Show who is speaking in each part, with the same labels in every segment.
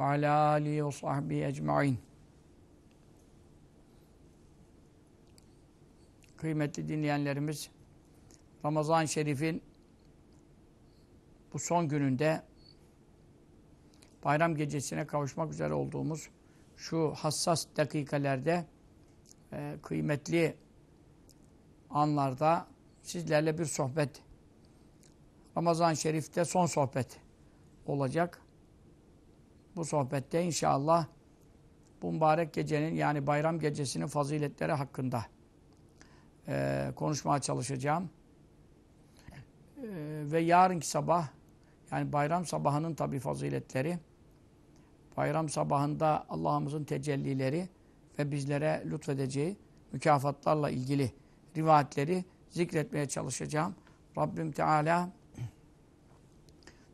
Speaker 1: ve ala alihi ve sahbihi ecma'in. Kıymetli dinleyenlerimiz, Ramazan-ı Şerif'in bu son gününde bayram gecesine kavuşmak üzere olduğumuz şu hassas dakikalerde e, kıymetli anlarda sizlerle bir sohbet Ramazan-ı Şerif'te son sohbet olacak. Bu sohbette inşallah bu mübarek gecenin yani bayram gecesinin faziletleri hakkında e, konuşmaya çalışacağım. E, ve yarınki sabah yani bayram sabahının tabi faziletleri bayram sabahında Allah'ımızın tecellileri ve bizlere lütfedeceği mükafatlarla ilgili rivayetleri zikretmeye çalışacağım. Rabbim Teala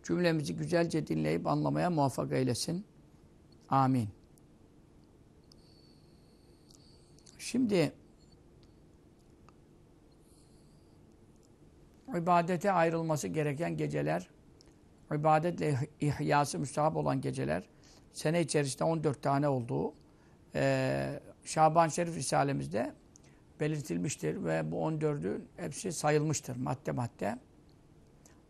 Speaker 1: cümlemizi güzelce dinleyip anlamaya muvaffak eylesin. Amin. Şimdi ibadete ayrılması gereken geceler, ibadetle ihyası müstahap olan geceler, sene içerisinde 14 tane olduğu, e, Şaban Şerif Risalemizde belirtilmiştir ve bu 14'ün hepsi sayılmıştır madde madde.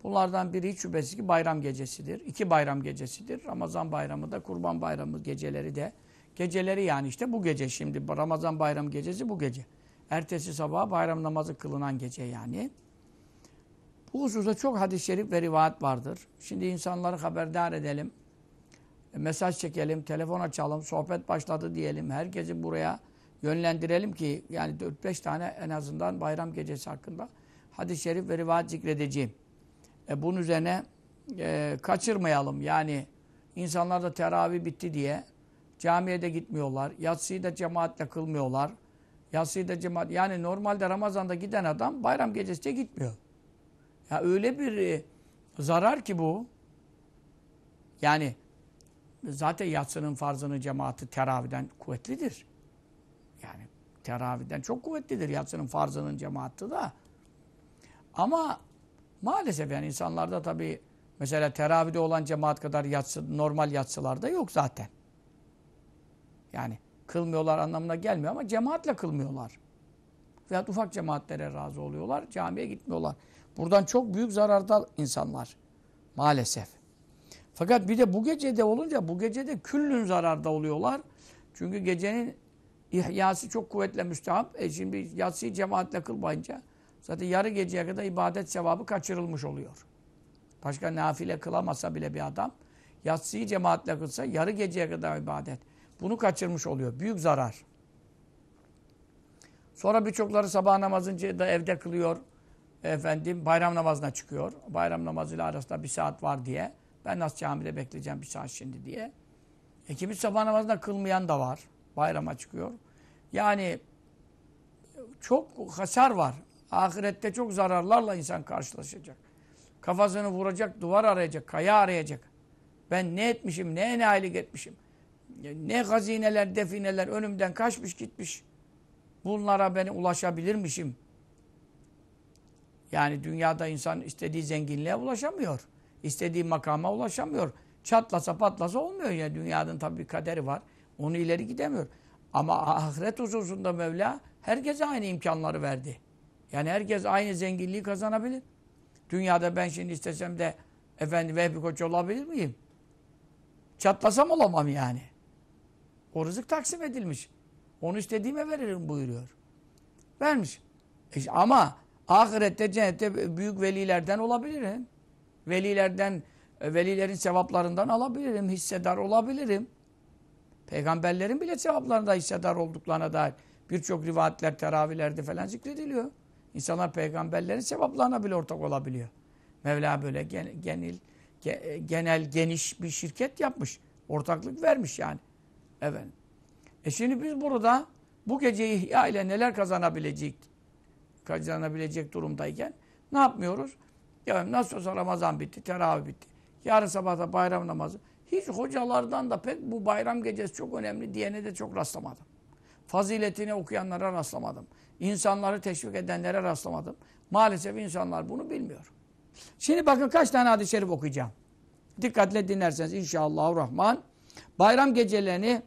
Speaker 1: Bunlardan biri hiç şüphesiz ki bayram gecesidir. İki bayram gecesidir. Ramazan bayramı da kurban bayramı geceleri de. Geceleri yani işte bu gece şimdi. Ramazan bayramı gecesi bu gece. Ertesi sabah bayram namazı kılınan gece yani. Bu hususta çok hadis-i şerif ve rivayet vardır. Şimdi insanları haberdar edelim. Mesaj çekelim, telefon açalım, sohbet başladı diyelim. Herkesi buraya yönlendirelim ki yani 4-5 tane en azından bayram gecesi hakkında hadis-i şerif ve rivayet zikredeceğim. E, bunun üzerine e, kaçırmayalım. Yani insanlar da teravih bitti diye camiye de gitmiyorlar. Yatsıyı da cemaatle kılmıyorlar. Yatsıyı da cemaat... Yani normalde Ramazan'da giden adam bayram gecesi de gitmiyor. Ya öyle bir e, zarar ki bu. Yani zaten yatsının farzının cemaati teravihden kuvvetlidir. Yani teravihden çok kuvvetlidir yatsının farzının cemaati da. Ama maalesef yani insanlarda tabi mesela teravihde olan cemaat kadar yatsı, normal yatsılarda yok zaten. Yani kılmıyorlar anlamına gelmiyor ama cemaatle kılmıyorlar. Veya ufak cemaatlere razı oluyorlar, camiye gitmiyorlar. Buradan çok büyük zararda insanlar. Maalesef. Fakat bir de bu gecede olunca bu gecede küllün zararda oluyorlar. Çünkü gecenin İhyası çok kuvvetle müstehap. E şimdi yatsıyı cemaatle kılmayınca zaten yarı geceye kadar ibadet sevabı kaçırılmış oluyor. Başka nafile kılamasa bile bir adam yatsıyı cemaatle kılsa yarı geceye kadar ibadet. Bunu kaçırmış oluyor. Büyük zarar. Sonra birçokları sabah namazını da evde kılıyor. Efendim bayram namazına çıkıyor. Bayram namazıyla arasında bir saat var diye. Ben nasıl camide bekleyeceğim bir saat şimdi diye. E kimi sabah namazında kılmayan da var bayrama çıkıyor. Yani çok hasar var. Ahirette çok zararlarla insan karşılaşacak. Kafasını vuracak, duvar arayacak, kaya arayacak. Ben ne etmişim, ne enayilik etmişim. Ne hazineler, defineler önümden kaçmış gitmiş. Bunlara ben ulaşabilirmişim. Yani dünyada insan istediği zenginliğe ulaşamıyor. İstediği makama ulaşamıyor. Çatlasa patlasa olmuyor ya. Dünyanın tabii kaderi var. Onu ileri gidemiyor. Ama ahiret hususunda Mevla herkese aynı imkanları verdi. Yani herkes aynı zenginliği kazanabilir. Dünyada ben şimdi istesem de efendim Vehbi Koç olabilir miyim? Çatlasam olamam yani. O rızık taksim edilmiş. Onu istediğime veririm buyuruyor. Vermiş. E ama ahirette cennette büyük velilerden olabilirim. Velilerden, velilerin sevaplarından alabilirim. Hissedar olabilirim. Peygamberlerin bile sevaplarında hissedar olduklarına dair birçok rivayetler, teravihlerde falan zikrediliyor. İnsanlar peygamberlerin sevaplarına bile ortak olabiliyor. Mevla böyle genel, genel, geniş bir şirket yapmış. Ortaklık vermiş yani. Evet. E şimdi biz burada bu geceyi ihya ile neler kazanabilecek kazanabilecek durumdayken ne yapmıyoruz? Ya nasıl olsa Ramazan bitti, teravih bitti. Yarın sabah da bayram namazı. Hiç hocalardan da pek bu bayram gecesi çok önemli diyene de çok rastlamadım. Faziletini okuyanlara rastlamadım. İnsanları teşvik edenlere rastlamadım. Maalesef insanlar bunu bilmiyor. Şimdi bakın kaç tane hadis-i şerif okuyacağım. Dikkatle dinlerseniz inşallah rahman. Bayram gecelerini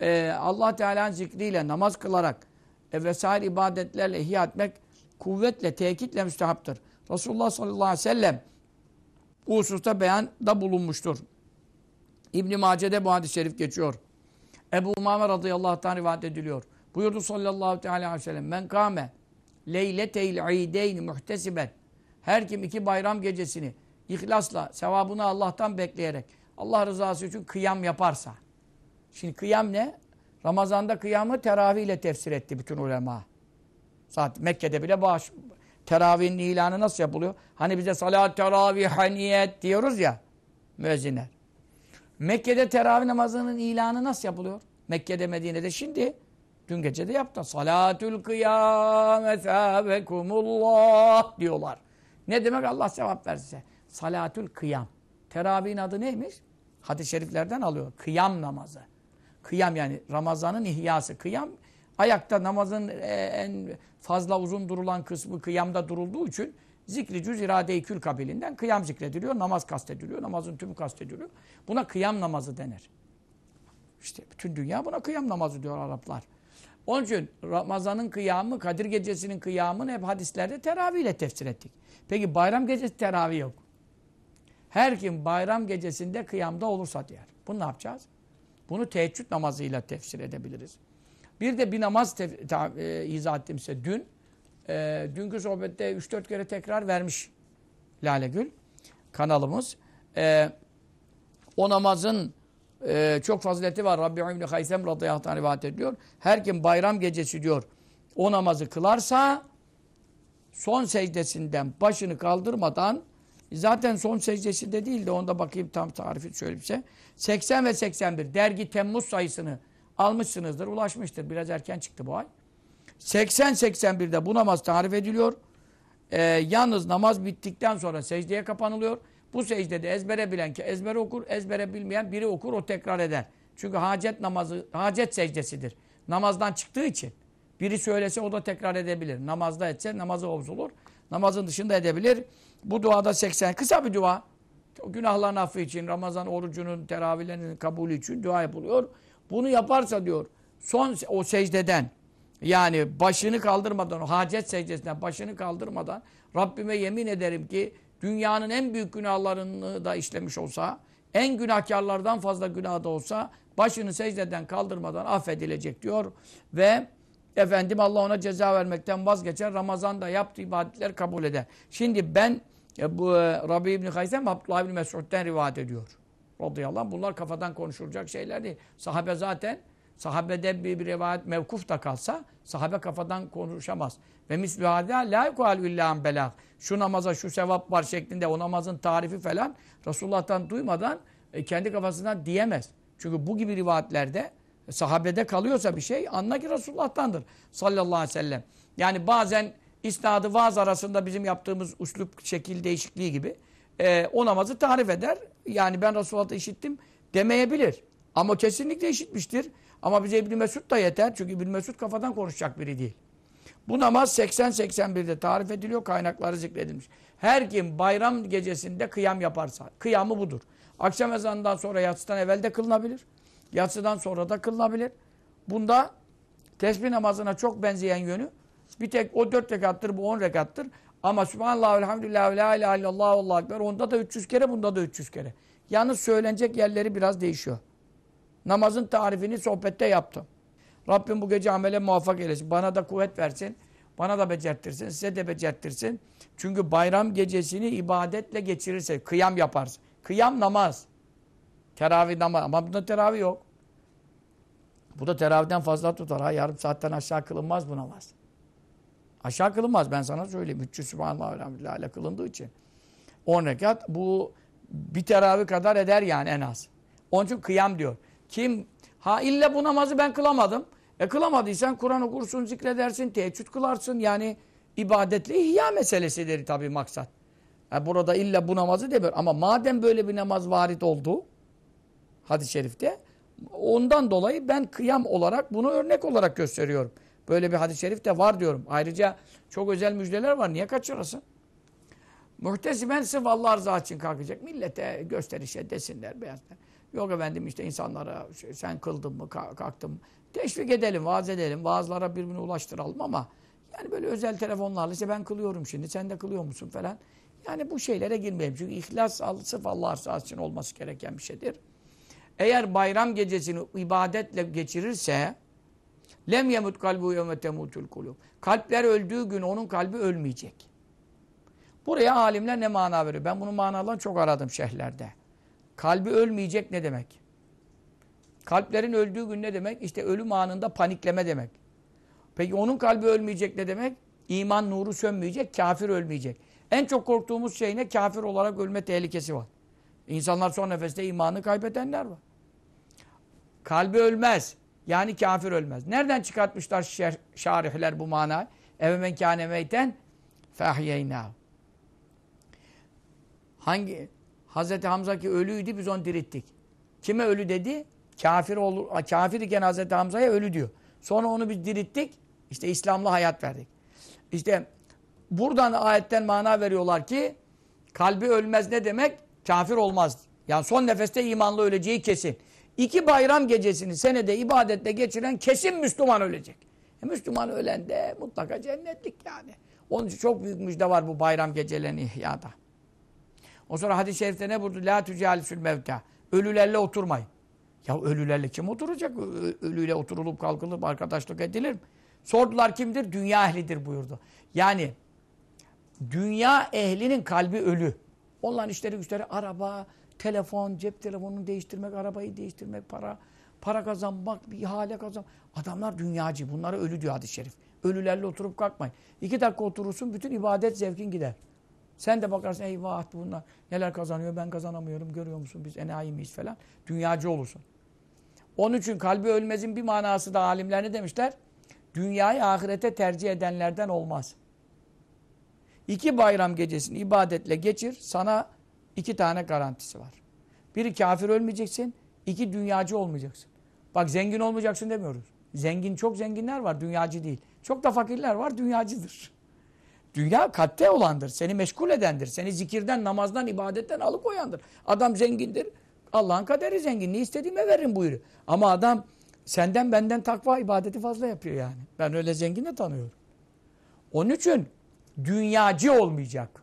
Speaker 1: e, Allah Teala'nın zikriyle namaz kılarak e, vesaire ibadetlerle ihya etmek kuvvetle, tekitle müstehaptır. Resulullah sallallahu aleyhi ve sellem bu hususta beyanda bulunmuştur. İbn-i Mace'de bu hadis-i şerif geçiyor. Ebu Umame radıyallahu anh rivayet ediliyor. Buyurdu sallallahu teala aleyhi ve sellem. Men kâme leyleteyl ideyni muhtesiben. Her kim iki bayram gecesini ihlasla, sevabını Allah'tan bekleyerek Allah rızası için kıyam yaparsa. Şimdi kıyam ne? Ramazan'da kıyamı teravih ile tefsir etti bütün ulema. Zaten Mekke'de bile bağış, teravihin ilanı nasıl yapılıyor? Hani bize salat teravih haniyet diyoruz ya müezzinler. Mekke'de teravih namazının ilanı nasıl yapılıyor? Mekke'de, Medine'de şimdi dün gece de yaptı. Salatül kıyame thâbekumullah diyorlar. Ne demek Allah sevap versin. Salatül kıyam. Teravihin adı neymiş? Hadis-i şeriflerden alıyor. Kıyam namazı. Kıyam yani Ramazan'ın ihyası. Kıyam ayakta namazın en fazla uzun durulan kısmı kıyamda durulduğu için zikri cüz irade-i kül kabilinden kıyam zikrediliyor. Namaz kastediliyor. Namazın tümü kastediliyor. Buna kıyam namazı denir. İşte bütün dünya buna kıyam namazı diyor Araplar. Onun için Ramazan'ın kıyamı, Kadir Gecesi'nin kıyamını hep hadislerde teravih ile tefsir ettik. Peki bayram gecesi teravih yok. Her kim bayram gecesinde kıyamda olursa diyor. Bunu ne yapacağız? Bunu teheccüd namazıyla tefsir edebiliriz. Bir de bir namaz e, izah ettim size dün. E, dünkü sohbette 3-4 kere tekrar vermiş Lale Gül kanalımız. E, o namazın e, çok fazileti var. Rabbi İbni Haysem radıyallahu anh rivayet ediyor. Her kim bayram gecesi diyor o namazı kılarsa son secdesinden başını kaldırmadan zaten son secdesinde değil de onda bakayım tam tarifi bir şey. 80 ve 81 dergi Temmuz sayısını almışsınızdır, ulaşmıştır. Biraz erken çıktı bu ay. 80-81'de bu namaz tarif ediliyor. Ee, yalnız namaz bittikten sonra secdeye kapanılıyor. Bu secdede ezbere bilen ki ezbere okur, ezbere bilmeyen biri okur, o tekrar eder. Çünkü hacet namazı, hacet secdesidir. Namazdan çıktığı için. Biri söylese o da tekrar edebilir. Namazda etse namazı bozulur. Namazın dışında edebilir. Bu duada 80, kısa bir dua. Günahların affı için, Ramazan orucunun, teravihlerinin kabulü için dua yapılıyor. Bunu yaparsa diyor, son o secdeden, yani başını kaldırmadan, o hacet secdesinden başını kaldırmadan Rabbime yemin ederim ki dünyanın en büyük günahlarını da işlemiş olsa, en günahkarlardan fazla günah da olsa başını secdeden kaldırmadan affedilecek diyor. Ve efendim Allah ona ceza vermekten vazgeçer. Ramazan'da yaptığı ibadetler kabul eder. Şimdi ben e, bu e, Rabbi İbni Haysem Abdullah İbni Mesud'den rivayet ediyor. Radıyallahu anh. Bunlar kafadan konuşulacak şeyler değil. Sahabe zaten sahabede bir, bir rivayet mevkuf da kalsa sahabe kafadan konuşamaz. Ve mislü hâdâ lâ yukâlü illâ belâh. Şu namaza şu sevap var şeklinde o namazın tarifi falan Resulullah'tan duymadan e, kendi kafasından diyemez. Çünkü bu gibi rivayetlerde e, sahabede kalıyorsa bir şey anla ki Resulullah'tandır sallallahu aleyhi ve sellem. Yani bazen isnadı vaaz arasında bizim yaptığımız uslup şekil değişikliği gibi e, o namazı tarif eder. Yani ben Resulullah'ı işittim demeyebilir. Ama kesinlikle işitmiştir. Ama bize İbn Mesud da yeter. Çünkü İbn Mesud kafadan konuşacak biri değil. Bu namaz 80-81'de tarif ediliyor. Kaynakları zikredilmiş. Her kim bayram gecesinde kıyam yaparsa, kıyamı budur. Akşam ezanından sonra yatsıdan evvel de kılınabilir. Yatsıdan sonra da kılınabilir. Bunda tesbih namazına çok benzeyen yönü bir tek o dört rekattır, bu on rekattır. Ama Subhanallah, Elhamdülillah, La ilahe illallah, Allahu Ekber. Onda da 300 kere, bunda da 300 kere. Yalnız söylenecek yerleri biraz değişiyor. Namazın tarifini sohbette yaptım. Rabbim bu gece amele muvaffak eylesin. Bana da kuvvet versin. Bana da becerttirsin. Size de becerttirsin. Çünkü bayram gecesini ibadetle geçirirse, kıyam yaparsın. Kıyam namaz. Teravih namaz. Ama bunda teravih yok. Bu da teravihden fazla tutar. Ha, yarım saatten aşağı kılınmaz bu namaz. Aşağı kılınmaz ben sana söyleyeyim. 300 Sübhanallah Elhamdülillah kılındığı için. 10 rekat bu bir teravih kadar eder yani en az. Onun için kıyam diyor. Kim Ha illa bu namazı ben kılamadım. E kılamadıysan Kur'an okursun, zikredersin, teheccüd kılarsın. Yani ibadetle ihya meselesidir tabii maksat. Yani burada illa bu namazı demiyor. Ama madem böyle bir namaz varit oldu hadis-i şerifte ondan dolayı ben kıyam olarak bunu örnek olarak gösteriyorum. Böyle bir hadis-i şerif de var diyorum. Ayrıca çok özel müjdeler var. Niye kaçırasın? Muhtesiben sırf Allah rızası için kalkacak. Millete gösterişe desinler, beyazlar. Yok efendim işte insanlara sen kıldın mı, kalktın mı? Teşvik edelim, vaaz edelim. Vaazlara birbirine ulaştıralım ama yani böyle özel telefonlarla işte ben kılıyorum şimdi, sen de kılıyor musun falan. Yani bu şeylere girmeyelim. Çünkü ihlas sırf Allah rızası için olması gereken bir şeydir. Eğer bayram gecesini ibadetle geçirirse lem yemut kalbu yevme temutul kulub. Kalpler öldüğü gün onun kalbi ölmeyecek. Buraya alimler ne mana veriyor? Ben bunun manalarını çok aradım şehirlerde. Kalbi ölmeyecek ne demek? Kalplerin öldüğü gün ne demek? İşte ölüm anında panikleme demek. Peki onun kalbi ölmeyecek ne demek? İman nuru sönmeyecek, kafir ölmeyecek. En çok korktuğumuz şey ne? Kafir olarak ölme tehlikesi var. İnsanlar son nefeste imanı kaybedenler var. Kalbi ölmez. Yani kafir ölmez. Nereden çıkartmışlar şarihler bu manayı? Eve men kâne meyten fehyeynav. Hangi? Hazreti Hamza ki ölüydü biz onu dirittik. Kime ölü dedi? Kafir olur, kafir iken Hazreti Hamza'ya ölü diyor. Sonra onu biz dirittik. İşte İslam'la hayat verdik. İşte buradan ayetten mana veriyorlar ki kalbi ölmez ne demek? Kafir olmaz. Yani son nefeste imanlı öleceği kesin. İki bayram gecesini senede ibadetle geçiren kesin Müslüman ölecek. E Müslüman ölen de mutlaka cennetlik yani. Onun için çok büyük müjde var bu bayram gecelerini ihyada. O sonra hadis-i şerifte ne buyurdu? La tücalisül mevta. Ölülerle oturmayın. Ya ölülerle kim oturacak? Ölüyle oturulup kalkılıp arkadaşlık edilir mi? Sordular kimdir? Dünya ehlidir buyurdu. Yani dünya ehlinin kalbi ölü. Onların işleri güçleri araba, telefon, cep telefonunu değiştirmek, arabayı değiştirmek, para para kazanmak, bir ihale kazan. Adamlar dünyacı. Bunlara ölü diyor hadis-i şerif. Ölülerle oturup kalkmayın. İki dakika oturursun bütün ibadet zevkin gider. Sen de bakarsın eyvah bunlar neler kazanıyor ben kazanamıyorum görüyor musun biz enayi miyiz falan. Dünyacı olursun. Onun için kalbi ölmezin bir manası da alimler ne demişler? Dünyayı ahirete tercih edenlerden olmaz. İki bayram gecesini ibadetle geçir. Sana iki tane garantisi var. Biri kafir ölmeyeceksin. iki dünyacı olmayacaksın. Bak zengin olmayacaksın demiyoruz. Zengin çok zenginler var dünyacı değil. Çok da fakirler var dünyacıdır. Dünya katte olandır. Seni meşgul edendir. Seni zikirden, namazdan, ibadetten alıkoyandır. Adam zengindir. Allah'ın kaderi zengin. Ne istediğime veririm buyuruyor. Ama adam senden benden takva ibadeti fazla yapıyor yani. Ben öyle zengin de tanıyorum. Onun için dünyacı olmayacak.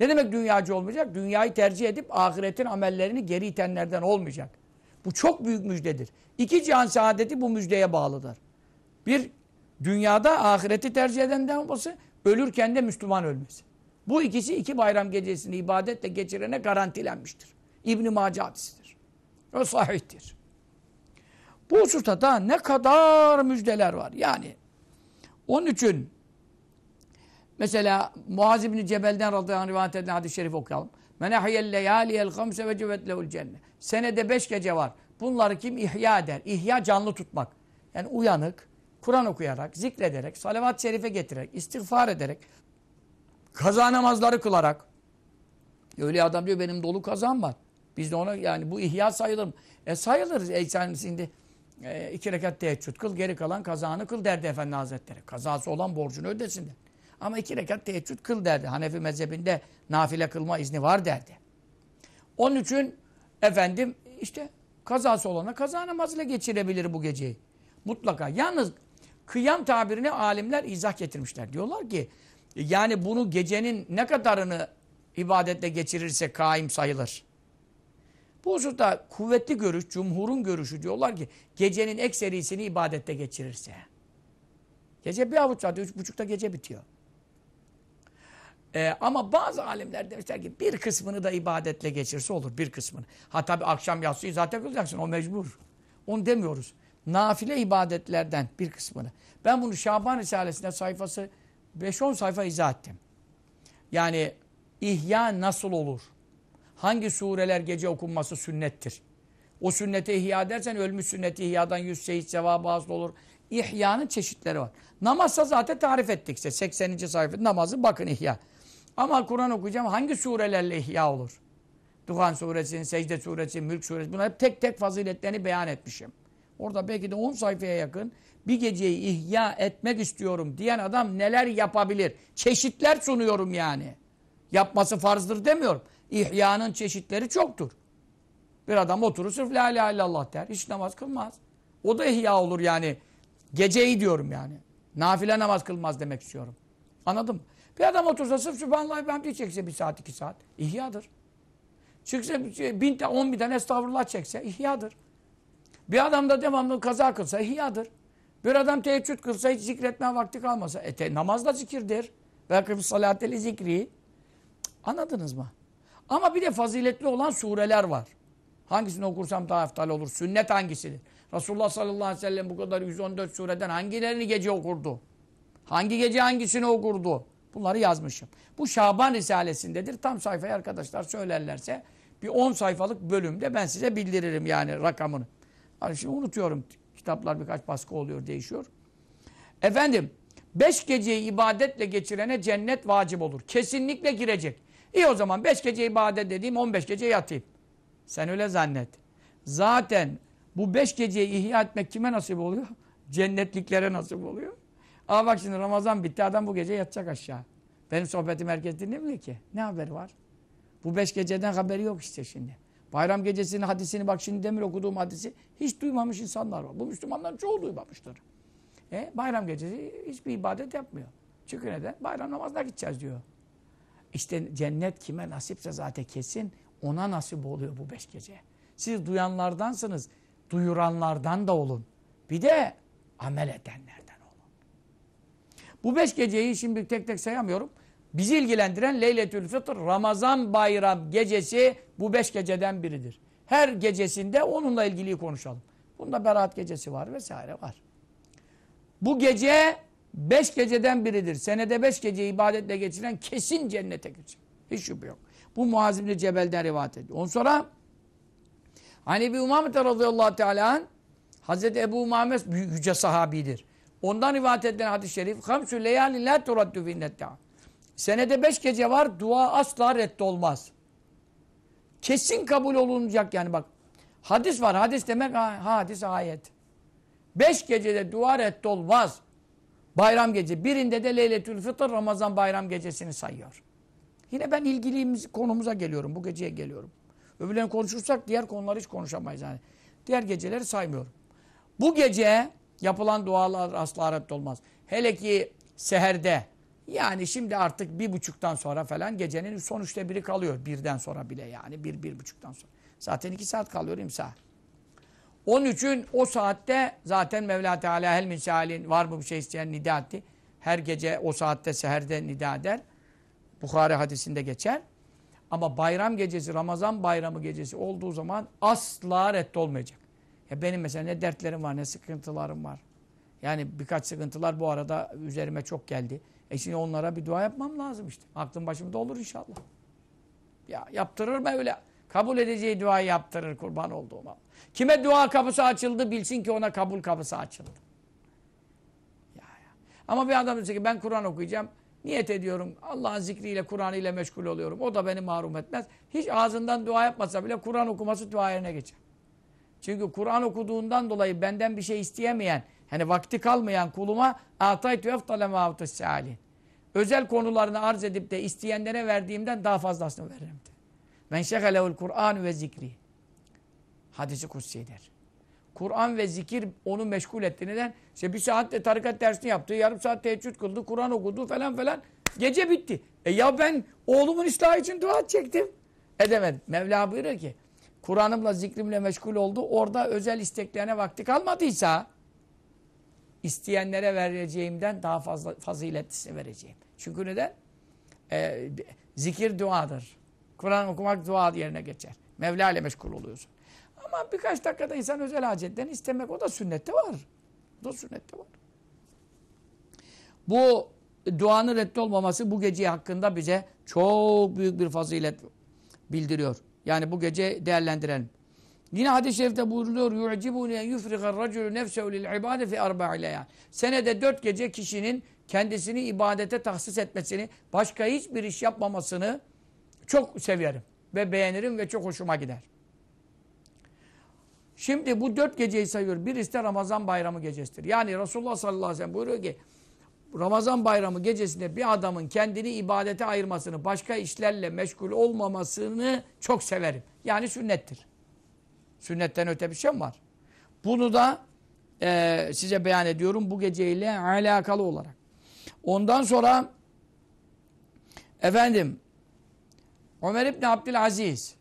Speaker 1: Ne demek dünyacı olmayacak? Dünyayı tercih edip ahiretin amellerini geri itenlerden olmayacak. Bu çok büyük müjdedir. İki can saadeti bu müjdeye bağlıdır. Bir, dünyada ahireti tercih edenden olması, ölürken de Müslüman ölmesi. Bu ikisi iki bayram gecesini ibadetle geçirene garantilenmiştir. İbn-i Mace. O sahihtir. Bu hususta da ne kadar müjdeler var. Yani onun için mesela Muaz İbni Cebel'den radıyallahu anh rivayet edilen hadis-i şerif okuyalım. Menahiyel leyaliyel hamse ve cüvet lehul cennet. Senede beş gece var. Bunları kim ihya eder? İhya canlı tutmak. Yani uyanık, Kur'an okuyarak, zikrederek, salavat-ı şerife getirerek, istiğfar ederek, kaza namazları kılarak. Öyle adam diyor benim dolu kazam var. Biz de ona yani bu ihya sayılır mı? E sayılır. E sen şimdi e, iki rekat teheccüd kıl, geri kalan kazanı kıl derdi Efendi Hazretleri. Kazası olan borcunu ödesin de. Ama iki rekat teheccüd kıl derdi. Hanefi mezhebinde nafile kılma izni var derdi. Onun için efendim işte kazası olana kaza namazıyla geçirebilir bu geceyi. Mutlaka. Yalnız kıyam tabirini alimler izah getirmişler. Diyorlar ki yani bunu gecenin ne kadarını ibadetle geçirirse kaim sayılır. Bu hususta kuvvetli görüş, cumhurun görüşü diyorlar ki gecenin ekserisini ibadette geçirirse. Gece bir avuç saat, üç buçukta gece bitiyor. Ee, ama bazı alimler demişler ki bir kısmını da ibadetle geçirse olur, bir kısmını. Ha tabi akşam yatsıyı zaten kılacaksın, o mecbur. Onu demiyoruz. Nafile ibadetlerden bir kısmını. Ben bunu Şaban Risalesi'nde sayfası 5-10 sayfa izah ettim. Yani ihya nasıl olur? Hangi sureler gece okunması sünnettir? O sünneti ihya dersen ölmüş sünneti ihyadan yüz şehit sevabı hasıl olur. İhyanın çeşitleri var. Namazsa zaten tarif ettik işte. 80. sayfa namazı bakın ihya. Ama Kur'an okuyacağım hangi surelerle ihya olur? Duhan suresi, Secde suresi, Mülk suresi bunlar hep tek tek faziletlerini beyan etmişim. Orada belki de 10 sayfaya yakın bir geceyi ihya etmek istiyorum diyen adam neler yapabilir? Çeşitler sunuyorum yani. Yapması farzdır demiyorum. İhyanın çeşitleri çoktur. Bir adam oturur sırf la ilahe illallah der. Hiç namaz kılmaz. O da ihya olur yani. Geceyi diyorum yani. Nafile namaz kılmaz demek istiyorum. Anladın mı? Bir adam otursa sırf Sübhanallah ben bir çekse bir saat iki saat. İhyadır. Çıksa bin, on bin tane estağfurullah çekse ihyadır. Bir adam da devamlı kaza kılsa ihyadır. Bir adam teheccüd kılsa hiç zikretme vakti kalmasa. E te, namaz da zikirdir. Ve salateli zikri. Anladınız mı? Ama bir de faziletli olan sureler var. Hangisini okursam daha eftal olur. Sünnet hangisidir? Resulullah sallallahu aleyhi ve sellem bu kadar 114 sureden hangilerini gece okurdu? Hangi gece hangisini okurdu? Bunları yazmışım. Bu Şaban Risalesi'ndedir. Tam sayfayı arkadaşlar söylerlerse bir 10 sayfalık bölümde ben size bildiririm yani rakamını. Hani şimdi unutuyorum. Kitaplar birkaç baskı oluyor, değişiyor. Efendim, 5 geceyi ibadetle geçirene cennet vacip olur. Kesinlikle girecek. İyi o zaman 5 gece ibadet dediğim 15 gece yatayım. Sen öyle zannet. Zaten bu 5 geceyi ihya etmek kime nasip oluyor? Cennetliklere nasip oluyor. Ama bak şimdi Ramazan bitti adam bu gece yatacak aşağı. Benim sohbetim herkes dinlemiyor ki. Ne haberi var? Bu beş geceden haberi yok işte şimdi. Bayram gecesinin hadisini bak şimdi demir okuduğum hadisi hiç duymamış insanlar var. Bu Müslümanların çoğu duymamıştır. E, bayram gecesi hiçbir ibadet yapmıyor. Çünkü neden? Bayram namazına gideceğiz diyor. İşte cennet kime nasipse zaten kesin ona nasip oluyor bu beş gece. Siz duyanlardansınız. Duyuranlardan da olun. Bir de amel edenlerden olun. Bu beş geceyi şimdi tek tek sayamıyorum. Bizi ilgilendiren Leyletül Fıtır Ramazan bayram gecesi bu beş geceden biridir. Her gecesinde onunla ilgili konuşalım. Bunda Berat gecesi var vesaire var. Bu gece beş geceden biridir. Senede beş gece ibadetle geçiren kesin cennete girecek. Hiç şüphe yok. Bu Muaz İbni Cebel'den rivayet ediyor. Ondan sonra hani bir Umamet radıyallahu teala Hazreti Ebu Umamet yüce sahabidir. Ondan rivayet edilen hadis-i şerif Hamsü leyali la turaddu finnette'a Senede beş gece var, dua asla reddolmaz. Kesin kabul olunacak yani bak. Hadis var, hadis demek hadis ayet. Beş gecede dua reddolmaz. Bayram gece. Birinde de Leyletül Fıtır Ramazan bayram gecesini sayıyor. Yine ben ilgili konumuza geliyorum. Bu geceye geliyorum. Öbürlerini konuşursak diğer konuları hiç konuşamayız. Yani. Diğer geceleri saymıyorum. Bu gece yapılan dualar asla reddolmaz. Hele ki seherde yani şimdi artık bir buçuktan sonra falan gecenin sonuçta biri kalıyor. Birden sonra bile yani. Bir, bir buçuktan sonra. Zaten iki saat kalıyor imsa. Onun için o saatte zaten Mevla Teala hel min var mı bir şey isteyen nida etti. Her gece o saatte seherde nida eder. Bukhari hadisinde geçer. Ama bayram gecesi, Ramazan bayramı gecesi olduğu zaman asla reddolmayacak. Ya benim mesela ne dertlerim var, ne sıkıntılarım var. Yani birkaç sıkıntılar bu arada üzerime çok geldi. E şimdi onlara bir dua yapmam lazım işte. Aklım başımda olur inşallah. Ya yaptırır mı öyle? Kabul edeceği duayı yaptırır kurban olduğum Allah. Kime dua kapısı açıldı bilsin ki ona kabul kapısı açıldı. Ya, ya. Ama bir adam diyor ki ben Kur'an okuyacağım. Niyet ediyorum. Allah'ın zikriyle, Kur'an ile meşgul oluyorum. O da beni mahrum etmez. Hiç ağzından dua yapmasa bile Kur'an okuması dua yerine geçer. Çünkü Kur'an okuduğundan dolayı benden bir şey isteyemeyen, hani vakti kalmayan kuluma ataytu eftale ma'utus salih. Özel konularını arz edip de isteyenlere verdiğimden daha fazlasını veririm. Men şegalehul Kur'an ve zikri. Hadisi kutsidir. Kur'an ve zikir onu meşgul etti. Neden? İşte bir saatte tarikat dersini yaptı, yarım saat teheccüd kıldı, Kur'an okudu falan falan. Gece bitti. E ya ben oğlumun ıslahı için dua çektim. Edemedim. Mevla buyuruyor ki, Kur'an'ımla zikrimle meşgul oldu. Orada özel isteklerine vakti kalmadıysa isteyenlere vereceğimden daha fazla faziletlisini vereceğim. Çünkü neden? Ee, zikir duadır. Kur'an okumak dua yerine geçer. Mevla ile meşgul oluyorsun. Ama birkaç dakikada insan özel hacetten istemek o da sünnette var. O da sünnette var. Bu duanın reddolmaması bu gece hakkında bize çok büyük bir fazilet bildiriyor. Yani bu gece değerlendirelim. Yine hadis-i şerifte buyuruluyor yu'cibuni en yufrigar raculu nefsehu lil ibade fi arba'i leyan. Senede dört gece kişinin kendisini ibadete tahsis etmesini, başka hiçbir iş yapmamasını çok severim ve beğenirim ve çok hoşuma gider. Şimdi bu dört geceyi sayıyor. Birisi de Ramazan bayramı gecesidir. Yani Resulullah sallallahu aleyhi ve sellem buyuruyor ki Ramazan bayramı gecesinde bir adamın kendini ibadete ayırmasını, başka işlerle meşgul olmamasını çok severim. Yani sünnettir. Sünnetten öte bir şey mi var? Bunu da e, size beyan ediyorum bu geceyle alakalı olarak. Ondan sonra efendim Ömer İbni Abdülaziz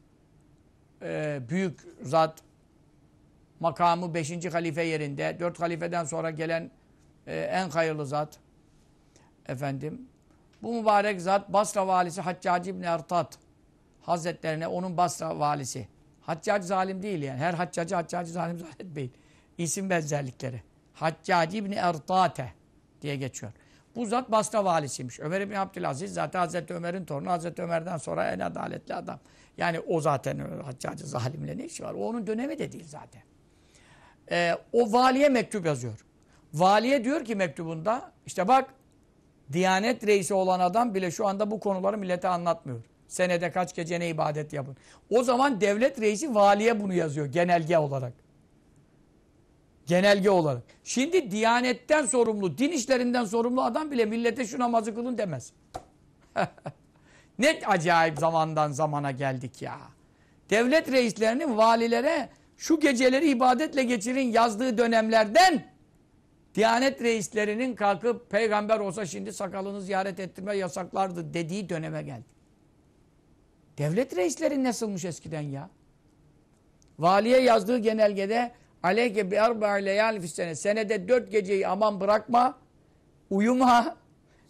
Speaker 1: e, büyük zat makamı 5. halife yerinde. 4 halifeden sonra gelen e, en hayırlı zat. Efendim. Bu mübarek zat Basra valisi Haccac İbni Ertat Hazretlerine onun Basra valisi. Haccac zalim değil yani. Her haccacı haccacı zalim zannetmeyin. İsim benzerlikleri. Haccac İbni Ertate diye geçiyor. Bu zat Basra valisiymiş. Ömer İbni Abdülaziz zaten Hazreti Ömer'in torunu. Hazreti Ömer'den sonra en adaletli adam. Yani o zaten haccacı zalimle ne işi var? O onun dönemi de değil zaten. Ee, o valiye mektup yazıyor. Valiye diyor ki mektubunda işte bak Diyanet reisi olan adam bile şu anda bu konuları millete anlatmıyor. Senede kaç gece ne ibadet yapın. O zaman devlet reisi valiye bunu yazıyor genelge olarak. Genelge olarak. Şimdi diyanetten sorumlu, din işlerinden sorumlu adam bile millete şu namazı kılın demez. ne acayip zamandan zamana geldik ya. Devlet reislerinin valilere şu geceleri ibadetle geçirin yazdığı dönemlerden Diyanet reislerinin kalkıp peygamber olsa şimdi sakalını ziyaret ettirme yasaklardı dediği döneme geldi. Devlet reisleri nasılmış eskiden ya? Valiye yazdığı genelgede aleyke bi arba'a leyal sene senede dört geceyi aman bırakma uyuma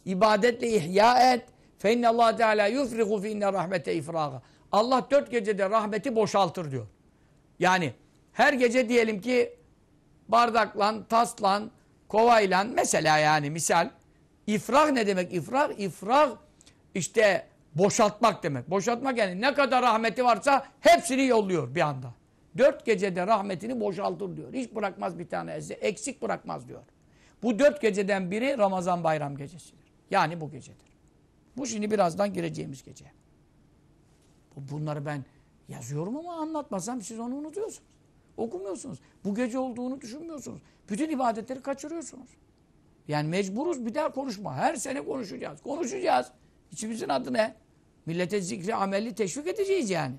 Speaker 1: ibadetle ihya et fe innallahu teala yufrihu fi inne rahmete ifraga Allah dört gecede rahmeti boşaltır diyor. Yani her gece diyelim ki bardaklan, taslan, kovayla mesela yani misal ifrag ne demek ifrag? İfrag işte boşaltmak demek. Boşaltmak yani ne kadar rahmeti varsa hepsini yolluyor bir anda. Dört gecede rahmetini boşaltır diyor. Hiç bırakmaz bir tane eksik bırakmaz diyor. Bu dört geceden biri Ramazan bayram gecesidir. Yani bu gecedir. Bu şimdi birazdan gireceğimiz gece. Bunları ben yazıyorum ama anlatmasam siz onu unutuyorsunuz. Okumuyorsunuz. Bu gece olduğunu düşünmüyorsunuz. Bütün ibadetleri kaçırıyorsunuz. Yani mecburuz bir daha konuşma. Her sene konuşacağız. Konuşacağız. İçimizin adı ne? Millete zikri, ameli teşvik edeceğiz yani.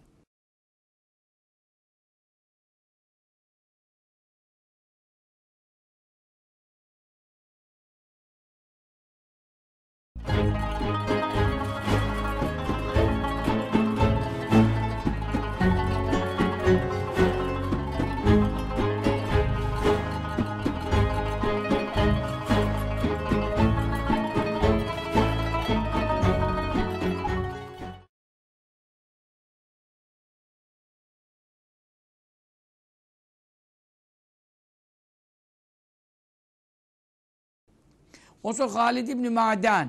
Speaker 1: O sonra Halid İbni Ma'den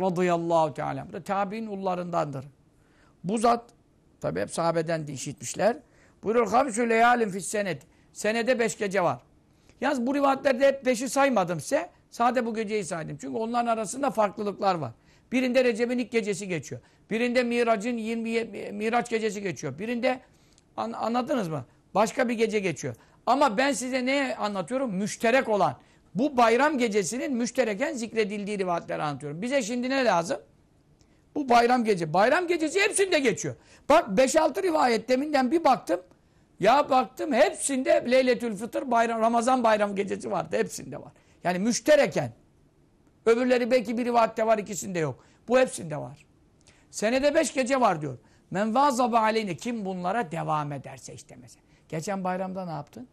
Speaker 1: radıyallahu teala. Bu da tabi'in ullarındandır. Bu zat tabi hep sahabeden de işitmişler. Buyurur hamsü leyalin fis senet. Senede beş gece var. Yalnız bu rivayetlerde hep beşi saymadım size. Sadece bu geceyi saydım. Çünkü onların arasında farklılıklar var. Birinde Recep'in ilk gecesi geçiyor. Birinde Miraç'ın 20 Miraç gecesi geçiyor. Birinde an, anladınız mı? Başka bir gece geçiyor. Ama ben size ne anlatıyorum? Müşterek olan. Bu bayram gecesinin müştereken zikredildiği rivayetleri anlatıyorum. Bize şimdi ne lazım? Bu bayram gece. Bayram gecesi hepsinde geçiyor. Bak 5-6 rivayet deminden bir baktım. Ya baktım hepsinde Leyletül Fıtır bayram, Ramazan bayram gecesi vardı. Hepsinde var. Yani müştereken. Öbürleri belki bir rivayette var ikisinde yok. Bu hepsinde var. Senede beş gece var diyor. Men vazabe aleyne kim bunlara devam ederse işte mesela. Geçen bayramda ne yaptın?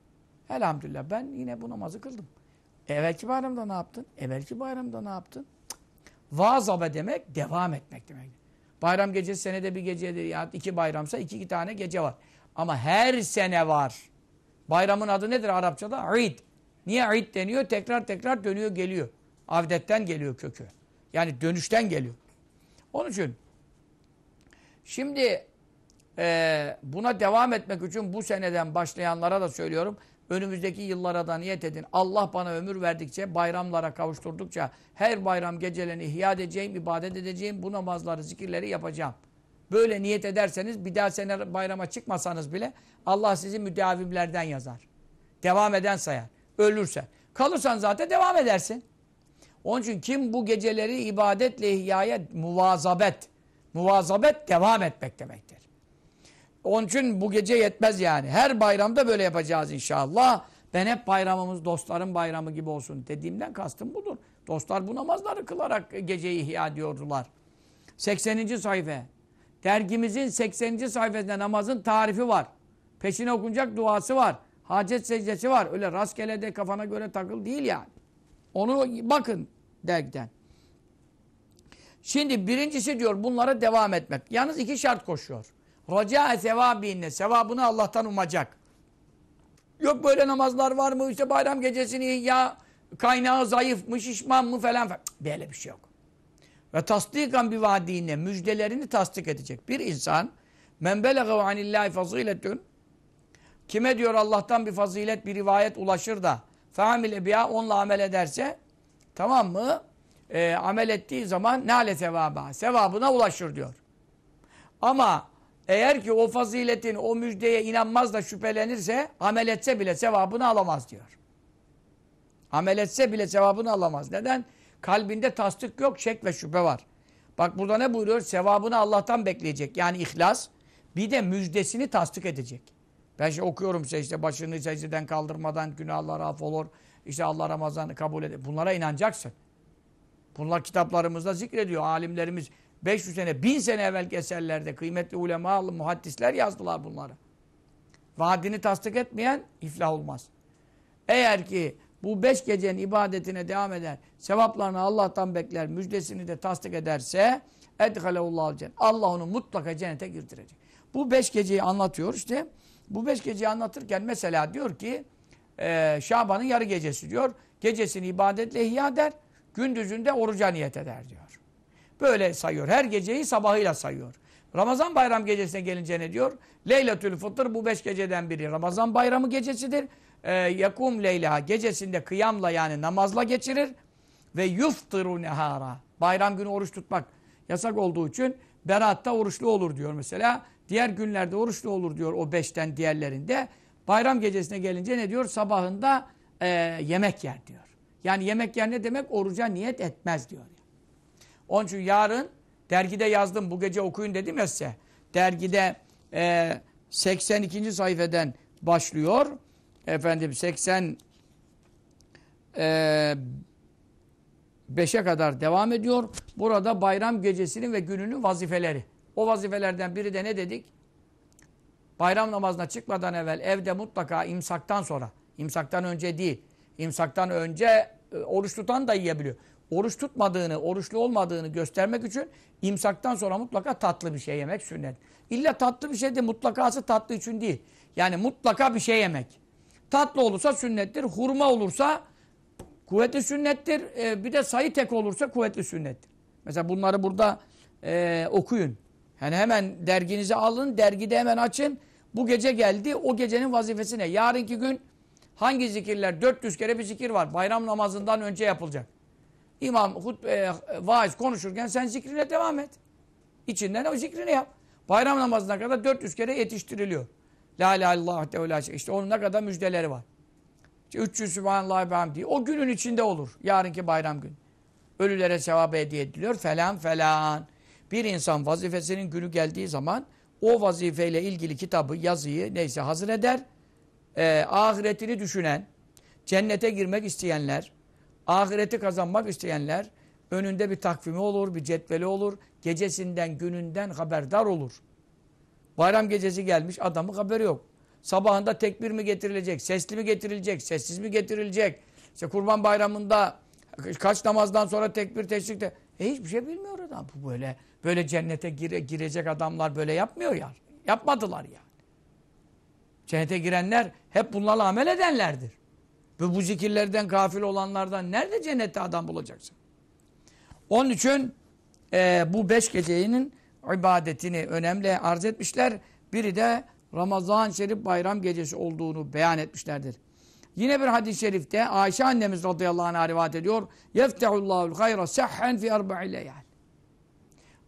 Speaker 1: Elhamdülillah ben yine bu namazı kıldım. Evvelki bayramda ne yaptın? Evvelki bayramda ne yaptın? Vazabe demek devam etmek demek. Bayram gecesi senede bir gecedir ya iki bayramsa iki, iki tane gece var. Ama her sene var. Bayramın adı nedir Arapçada? Eid. Niye Eid deniyor? Tekrar tekrar dönüyor geliyor. Avdetten geliyor kökü. Yani dönüşten geliyor. Onun için şimdi e, buna devam etmek için bu seneden başlayanlara da söylüyorum. Önümüzdeki yıllara da niyet edin. Allah bana ömür verdikçe, bayramlara kavuşturdukça her bayram gecelerini ihya edeceğim, ibadet edeceğim, bu namazları, zikirleri yapacağım. Böyle niyet ederseniz bir daha sene bayrama çıkmasanız bile Allah sizi müdavimlerden yazar. Devam eden sayar. Ölürsen. Kalırsan zaten devam edersin. Onun için kim bu geceleri ibadetle ihyaya muvazabet, muvazabet devam etmek demektir. Onun için bu gece yetmez yani. Her bayramda böyle yapacağız inşallah. Ben hep bayramımız dostların bayramı gibi olsun dediğimden kastım budur. Dostlar bu namazları kılarak geceyi ihya ediyordular. 80. sayfa. Dergimizin 80. sayfasında namazın tarifi var. Peşine okunacak duası var. Hacet secdesi var. Öyle rastgele de kafana göre takıl değil yani. Onu bakın dergiden. Şimdi birincisi diyor bunlara devam etmek. Yalnız iki şart koşuyor. Raca sevabinne. Sevabını Allah'tan umacak. Yok böyle namazlar var mı? İşte bayram gecesini ya kaynağı zayıf mı, şişman mı falan. falan. Böyle bir şey yok. Ve tasdikan bir vaadine müjdelerini tasdik edecek. Bir insan men belegev anillahi faziletün kime diyor Allah'tan bir fazilet, bir rivayet ulaşır da feamile biha onunla amel ederse tamam mı? E, amel ettiği zaman nale sevaba. Sevabına ulaşır diyor. Ama eğer ki o faziletin, o müjdeye inanmaz da şüphelenirse amel etse bile sevabını alamaz diyor. Amel etse bile sevabını alamaz. Neden? Kalbinde tasdik yok, şek ve şüphe var. Bak burada ne buyuruyor? Sevabını Allah'tan bekleyecek. Yani ihlas. Bir de müjdesini tasdik edecek. Ben şey okuyorum size işte başını secdeden kaldırmadan günahlar af olur. İşte Allah Ramazan'ı kabul eder. Bunlara inanacaksın. Bunlar kitaplarımızda zikrediyor. Alimlerimiz 500 sene, 1000 sene evvel eserlerde kıymetli ulema, muhaddisler yazdılar bunları. Vaadini tasdik etmeyen iflah olmaz. Eğer ki bu beş gecenin ibadetine devam eder, sevaplarını Allah'tan bekler, müjdesini de tasdik ederse edhaleullahu cennet. Allah onu mutlaka cennete girdirecek. Bu beş geceyi anlatıyor işte. Bu beş geceyi anlatırken mesela diyor ki e, Şaban'ın yarı gecesi diyor. Gecesini ibadetle ihya eder, gündüzünde oruca niyet eder diyor. Böyle sayıyor. Her geceyi sabahıyla sayıyor. Ramazan bayram gecesine gelince ne diyor? Leyletül Fıtır bu beş geceden biri. Ramazan bayramı gecesidir. Ee, yakum leyla gecesinde kıyamla yani namazla geçirir. Ve yuftıru nehara. Bayram günü oruç tutmak yasak olduğu için beratta oruçlu olur diyor mesela. Diğer günlerde oruçlu olur diyor o beşten diğerlerinde. Bayram gecesine gelince ne diyor? Sabahında e, yemek yer diyor. Yani yemek yer ne demek? Oruca niyet etmez diyor. Onun için yarın dergide yazdım bu gece okuyun dedim ya size. Dergide e, 82. sayfeden başlıyor. Efendim 80 e, 5'e kadar devam ediyor. Burada bayram gecesinin ve gününün vazifeleri. O vazifelerden biri de ne dedik? Bayram namazına çıkmadan evvel evde mutlaka imsaktan sonra, imsaktan önce değil, imsaktan önce e, oruç tutan da yiyebiliyor. Oruç tutmadığını, oruçlu olmadığını göstermek için imsaktan sonra mutlaka tatlı bir şey yemek sünnet. İlla tatlı bir şey de mutlakası tatlı için değil. Yani mutlaka bir şey yemek. Tatlı olursa sünnettir, hurma olursa kuvvetli sünnettir. E, bir de sayı tek olursa kuvvetli sünnettir. Mesela bunları burada e, okuyun. Yani hemen derginizi alın, dergide hemen açın. Bu gece geldi, o gecenin vazifesi ne? Yarınki gün hangi zikirler? 400 kere bir zikir var. Bayram namazından önce yapılacak. İmam hutbe, vaiz konuşurken sen zikrine devam et. İçinden o zikrini yap. Bayram namazına kadar 400 kere yetiştiriliyor. La ilahe illallah teala İşte onun ne kadar müjdeleri var. İşte 300 Sübhanallah ve hamdi. O günün içinde olur. Yarınki bayram gün. Ölülere sevabı hediye ediliyor. Falan falan. Bir insan vazifesinin günü geldiği zaman o vazifeyle ilgili kitabı, yazıyı neyse hazır eder. Ee, ahiretini düşünen, cennete girmek isteyenler, ahireti kazanmak isteyenler önünde bir takvimi olur, bir cetveli olur. Gecesinden, gününden haberdar olur. Bayram gecesi gelmiş, adamın haberi yok. Sabahında tekbir mi getirilecek, sesli mi getirilecek, sessiz mi getirilecek? İşte kurban bayramında kaç namazdan sonra tekbir teşrikte. E hiçbir şey bilmiyor adam. Bu böyle böyle cennete gire, girecek adamlar böyle yapmıyor ya. Yapmadılar yani. Cennete girenler hep bunlarla amel edenlerdir. Ve bu zikirlerden gafil olanlardan nerede cennette adam bulacaksın? Onun için e, bu beş gecenin ibadetini önemli arz etmişler. biri de Ramazan Şerif bayram gecesi olduğunu beyan etmişlerdir. Yine bir hadis-i şerifte Ayşe annemiz radıyallahu anh'a rivayet ediyor. Yeftehullahul hayra sehhen fi erba'i leyal.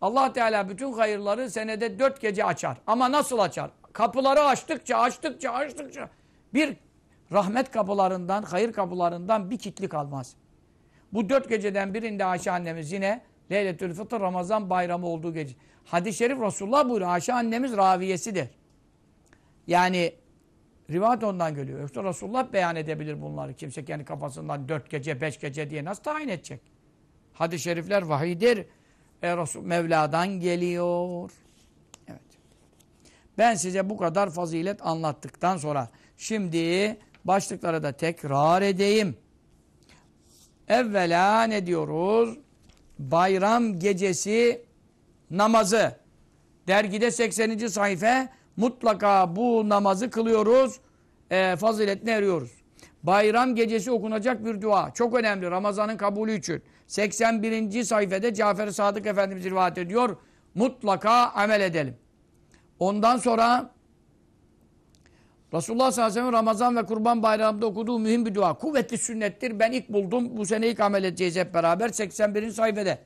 Speaker 1: Allah Teala bütün hayırları senede dört gece açar. Ama nasıl açar? Kapıları açtıkça, açtıkça, açtıkça bir rahmet kapılarından, hayır kapılarından bir kitli kalmaz. Bu dört geceden birinde Ayşe annemiz yine Leyletül Fıtır Ramazan bayramı olduğu gece. Hadis-i şerif Resulullah buyuruyor. Ayşe annemiz raviyesidir. Yani rivayet ondan geliyor. Yoksa Resulullah beyan edebilir bunları. Kimse kendi kafasından dört gece, beş gece diye nasıl tayin edecek? Hadis-i şerifler vahidir. E, Resul, Mevla'dan geliyor. Evet. Ben size bu kadar fazilet anlattıktan sonra şimdi başlıkları da tekrar edeyim. Evvela ne diyoruz? Bayram gecesi namazı. Dergide 80. sayfa mutlaka bu namazı kılıyoruz. E, faziletine eriyoruz. Bayram gecesi okunacak bir dua. Çok önemli Ramazan'ın kabulü için. 81. sayfada cafer Sadık Efendimiz rivayet ediyor. Mutlaka amel edelim. Ondan sonra Resulullah sallallahu aleyhi ve sellem Ramazan ve Kurban Bayramı'nda okuduğu mühim bir dua. Kuvvetli sünnettir. Ben ilk buldum. Bu sene ilk amel edeceğiz hep beraber. 81. sayfada.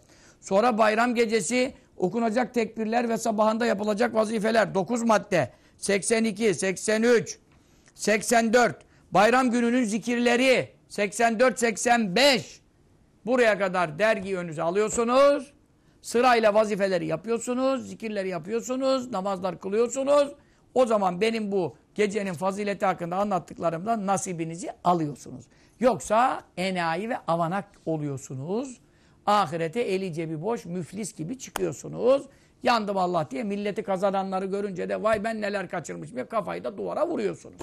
Speaker 1: Sonra bayram gecesi okunacak tekbirler ve sabahında yapılacak vazifeler. 9 madde. 82, 83, 84. Bayram gününün zikirleri. 84, 85. Buraya kadar dergiyi önünüze alıyorsunuz. Sırayla vazifeleri yapıyorsunuz. Zikirleri yapıyorsunuz. Namazlar kılıyorsunuz. O zaman benim bu gecenin fazileti hakkında anlattıklarımdan nasibinizi alıyorsunuz. Yoksa enayi ve avanak oluyorsunuz. Ahirete eli cebi boş, müflis gibi çıkıyorsunuz. Yandım Allah diye milleti kazananları görünce de vay ben neler kaçırmışım. Ve kafayı da duvara vuruyorsunuz.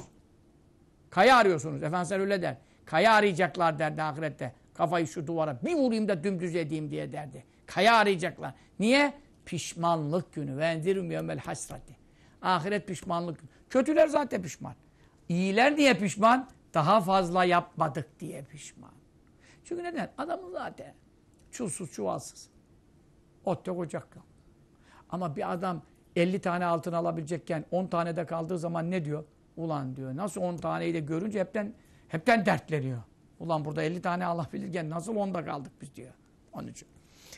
Speaker 1: Kaya arıyorsunuz. Efendimiz öyle der. Kaya arayacaklar derdi ahirette. Kafayı şu duvara bir vurayım da dümdüz edeyim diye derdi. Kaya arayacaklar. Niye? Pişmanlık günü. Ve enzirum yevmel hasrati. Ahiret pişmanlık günü. Kötüler zaten pişman. İyiler niye pişman? Daha fazla yapmadık diye pişman. Çünkü neden? Adamın zaten çulsuz çuvalsız. Ot yok ocak yok. Ama bir adam 50 tane altın alabilecekken 10 tane de kaldığı zaman ne diyor? Ulan diyor nasıl 10 taneyi de görünce hepten hepten dertleniyor. Ulan burada 50 tane alabilirken nasıl 10'da kaldık biz diyor. Onun için.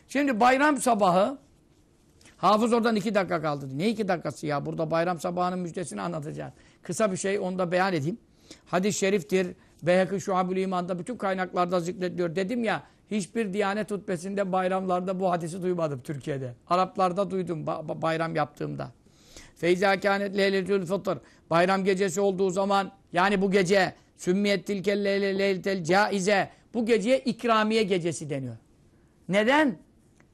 Speaker 1: Şimdi bayram sabahı Hafız oradan iki dakika kaldı. Ne iki dakikası ya? Burada bayram sabahının müjdesini anlatacağız. Kısa bir şey onu da beyan edeyim. Hadis-i şeriftir. Beyhekı Şuab-ül İman'da bütün kaynaklarda zikrediliyor. Dedim ya hiçbir Diyanet hutbesinde bayramlarda bu hadisi duymadım Türkiye'de. Araplarda duydum ba bayram yaptığımda. Feyza kânet leyletül fıtır. Bayram gecesi olduğu zaman yani bu gece sümmiyet tilkel leyletel caize. Bu geceye ikramiye gecesi deniyor. Neden?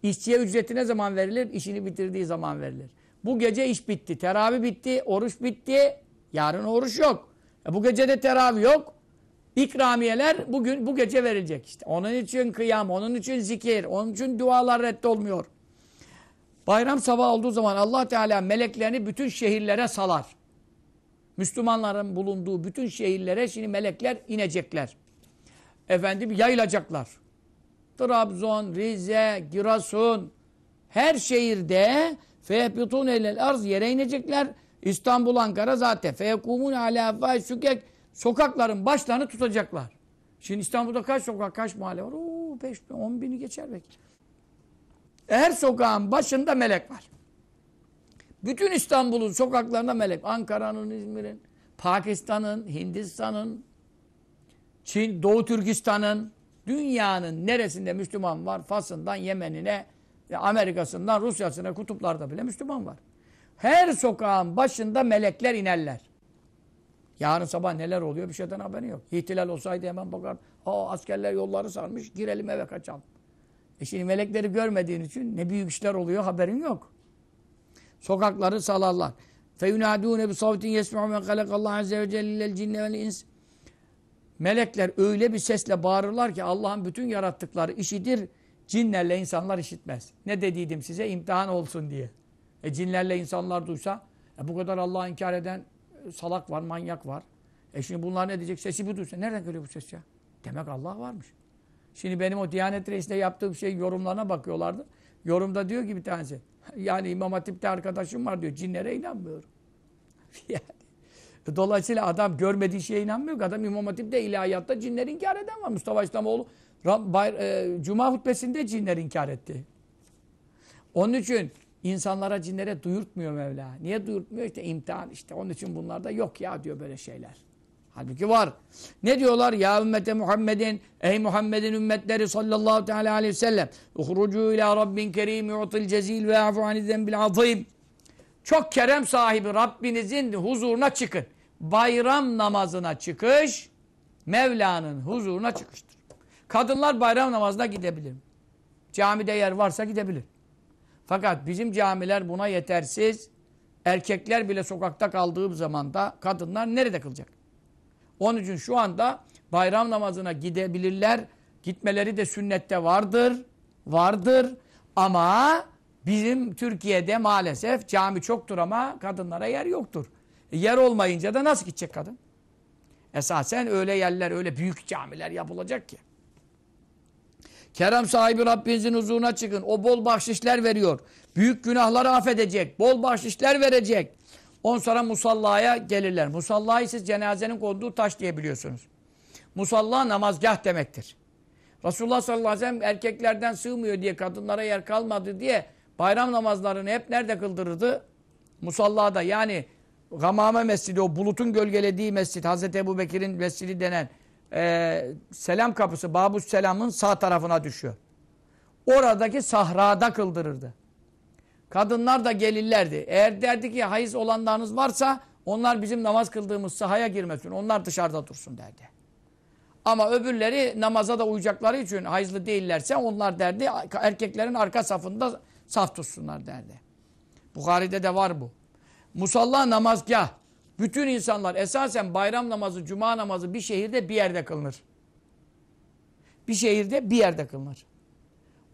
Speaker 1: İşçiye ücreti ne zaman verilir? İşini bitirdiği zaman verilir. Bu gece iş bitti. Teravih bitti. Oruç bitti. Yarın oruç yok. E bu gece de yok. İkramiyeler bugün bu gece verilecek işte. Onun için kıyam, onun için zikir, onun için dualar reddolmuyor. Bayram sabah olduğu zaman Allah Teala meleklerini bütün şehirlere salar. Müslümanların bulunduğu bütün şehirlere şimdi melekler inecekler. Efendim yayılacaklar. Trabzon, Rize, Giresun her şehirde feyebitun elel arz yere inecekler. İstanbul, Ankara zaten feyekumun ala fâşükek sokakların başlarını tutacaklar. Şimdi İstanbul'da kaç sokak, kaç mahalle var? Oo, 5 bin, 10 bini geçer belki. Her sokağın başında melek var. Bütün İstanbul'un sokaklarında melek. Ankara'nın, İzmir'in, Pakistan'ın, Hindistan'ın, Çin, Doğu Türkistan'ın, dünyanın neresinde Müslüman var? Fas'ından Yemen'ine, Amerika'sından Rusya'sına, kutuplarda bile Müslüman var. Her sokağın başında melekler inerler. Yarın sabah neler oluyor bir şeyden haberi yok. İhtilal olsaydı hemen bakar. Aa askerler yolları sarmış girelim eve kaçalım. E şimdi melekleri görmediğin için ne büyük işler oluyor haberin yok. Sokakları salarlar. فَيُنَادُونَ بِصَوْتٍ يَسْمَعُ مَنْ خَلَقَ اللّٰهَ عَزَّ وَجَلِّ الْجِنَّ وَالْاِنْسِ Melekler öyle bir sesle bağırırlar ki Allah'ın bütün yarattıkları işidir. Cinlerle insanlar işitmez. Ne dediydim size? imtihan olsun diye. E cinlerle insanlar duysa e bu kadar Allah'ı inkar eden salak var, manyak var. E şimdi bunlar ne diyecek? Sesi bir duysa. Nereden geliyor bu ses ya? Demek Allah varmış. Şimdi benim o Diyanet Reisi'nde yaptığım şey yorumlarına bakıyorlardı. Yorumda diyor ki bir tanesi. Yani İmam Hatip'te arkadaşım var diyor. Cinlere inanmıyorum. Dolayısıyla adam görmediği şeye inanmıyor ki. Adam İmam Hatip'te ilahiyatta cinleri inkar eden var. Mustafa İslamoğlu e, Cuma hutbesinde cinleri inkar etti. Onun için insanlara cinlere duyurtmuyor Mevla. Niye duyurtmuyor? İşte imtihan işte. Onun için bunlarda yok ya diyor böyle şeyler. Halbuki var. Ne diyorlar? Ya ümmete Muhammedin, ey Muhammed'in ümmetleri sallallahu teala aleyhi ve sellem. Uhrucu ila Rabbin kerim yu'til cezil ve afu anizden bil azim. Çok kerem sahibi Rabbinizin huzuruna çıkın. Bayram namazına çıkış, Mevla'nın huzuruna çıkıştır. Kadınlar bayram namazına gidebilir. Camide yer varsa gidebilir. Fakat bizim camiler buna yetersiz. Erkekler bile sokakta kaldığı zaman da kadınlar nerede kılacak? Onun için şu anda bayram namazına gidebilirler. Gitmeleri de sünnette vardır. Vardır. Ama bizim Türkiye'de maalesef cami çoktur ama kadınlara yer yoktur. E, yer olmayınca da nasıl gidecek kadın? Esasen öyle yerler, öyle büyük camiler yapılacak ki. Kerem sahibi Rabbinizin huzuruna çıkın. O bol bahşişler veriyor. Büyük günahları affedecek. Bol bahşişler verecek. On sonra musallaya gelirler. Musallayı siz cenazenin konduğu taş diye biliyorsunuz. Musalla namazgah demektir. Resulullah sallallahu aleyhi ve sellem erkeklerden sığmıyor diye kadınlara yer kalmadı diye bayram namazlarını hep nerede kıldırırdı? Musallada yani Gamame Mescidi o bulutun gölgelediği mescid Hazreti Ebu Bekir'in mescidi denen e, selam kapısı Babus Selam'ın sağ tarafına düşüyor. Oradaki sahrada kıldırırdı. Kadınlar da gelirlerdi. Eğer derdi ki hayız olanlarınız varsa onlar bizim namaz kıldığımız sahaya girmesin. Onlar dışarıda dursun derdi. Ama öbürleri namaza da uyacakları için hayızlı değillerse onlar derdi erkeklerin arka safında saf tutsunlar derdi. Bukhari'de de var bu. Musalla namazgah. Bütün insanlar esasen bayram namazı, cuma namazı bir şehirde bir yerde kılınır. Bir şehirde bir yerde kılınır.